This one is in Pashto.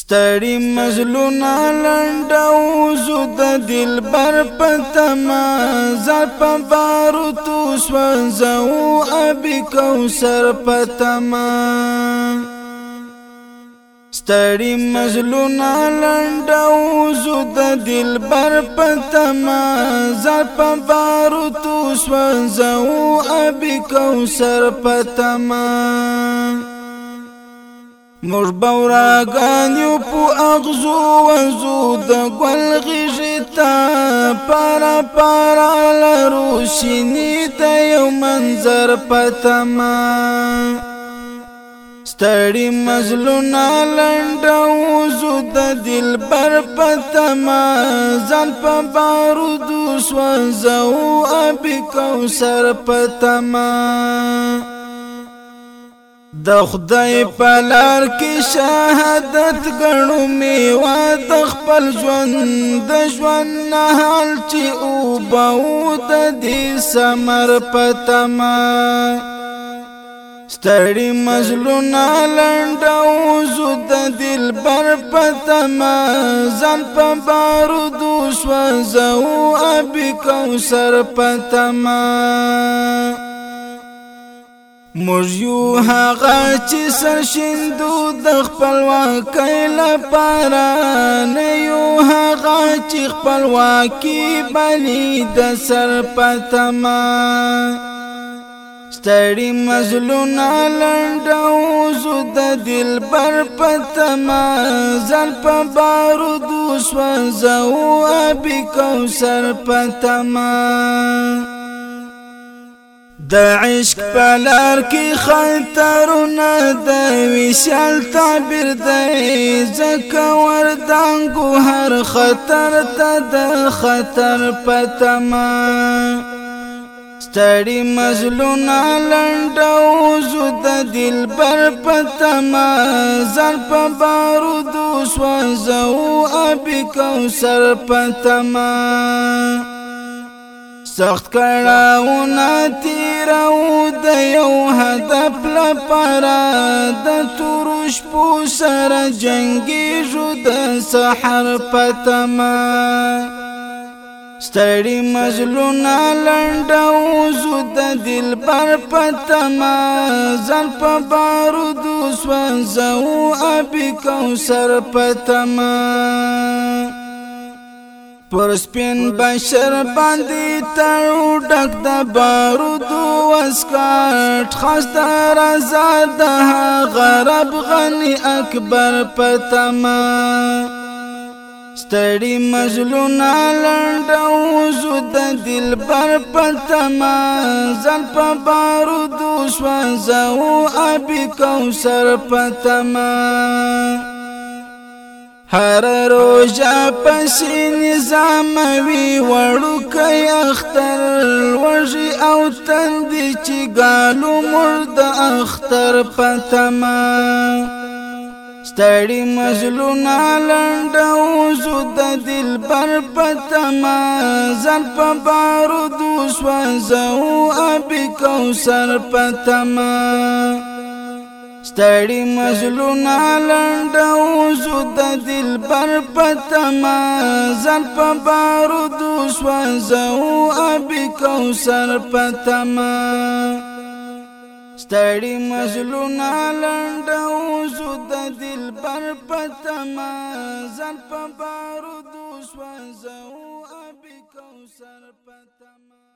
ستړي مزلون لنډو زود دل بر پتما زر په بارو تو سوزو ابي کوثر پتما ستړي مزلون لنډو زود دل بر پتما زر په بارو تو سوزو ابي کوثر پتما موږ بورا غانیو په اغزو وزو د ګل غژتا پارا پارا لرو شینی ته یو منظر پتما ستړي مزلونا لنډو زو د دل بر پتما ځان په بارود سوځو ابي کوثر پتما د خدای په لار کې شهادت غنو می وا د خپل ژوند د ژوند نه حال چې او بو د دې سمر پتما ستړي مزلونا لنډو زود دل بر پتما ځان په بارو دوش وزو ابي کوثر پتما موږ یو هغه چې سرشندو د خپلواکۍ لپاره نه یو هغه چې خپلواکي بلی د سر پتما ستړي مزلونه لنډو زو د دل بر پتما ځل په بارودو سوځو ابي کوثر پتما د عشق پلار کې خطرونه د وشال تعبیر دی زکه وردانګو هر خطر ته د خطر پتما ستړي مزلون لنډو زود دل بر پتما زر په بارو دو سوځو ابي کو سر پتما سخت کړهونه تیرو د یو هدف لپاره د تور شپو سره جنگیږو د سحر پتما ستړي مزلونه لنډو زو د دل پر پتما ځل په بارودو سوځو ابي کوثر پتما پر سپین بشر باندې تړو ډک د بارودو وسکاټ خاص د رضا د غرب غني اکبر پتما ستړي مجلونا لړډو زود دل بر پتما ځل په بارودو سوځو ابي کوثر پتما هر روژه پسې نظام وی وړو کای اختر وژي او تند چې ګالو مرد اختر پتما ستړي مزلونا لنډ او زود دل بر پتما زر په بارو دوسو زو ابي کوثر پتما ستړي مزلونه لنډو زو د دل بر پتما زل په بارودو سوځو ابي کوثر پتما ستړي مزلونه لنډو زو د دل بر پتما زل په بارودو سوځو ابي کوثر پتما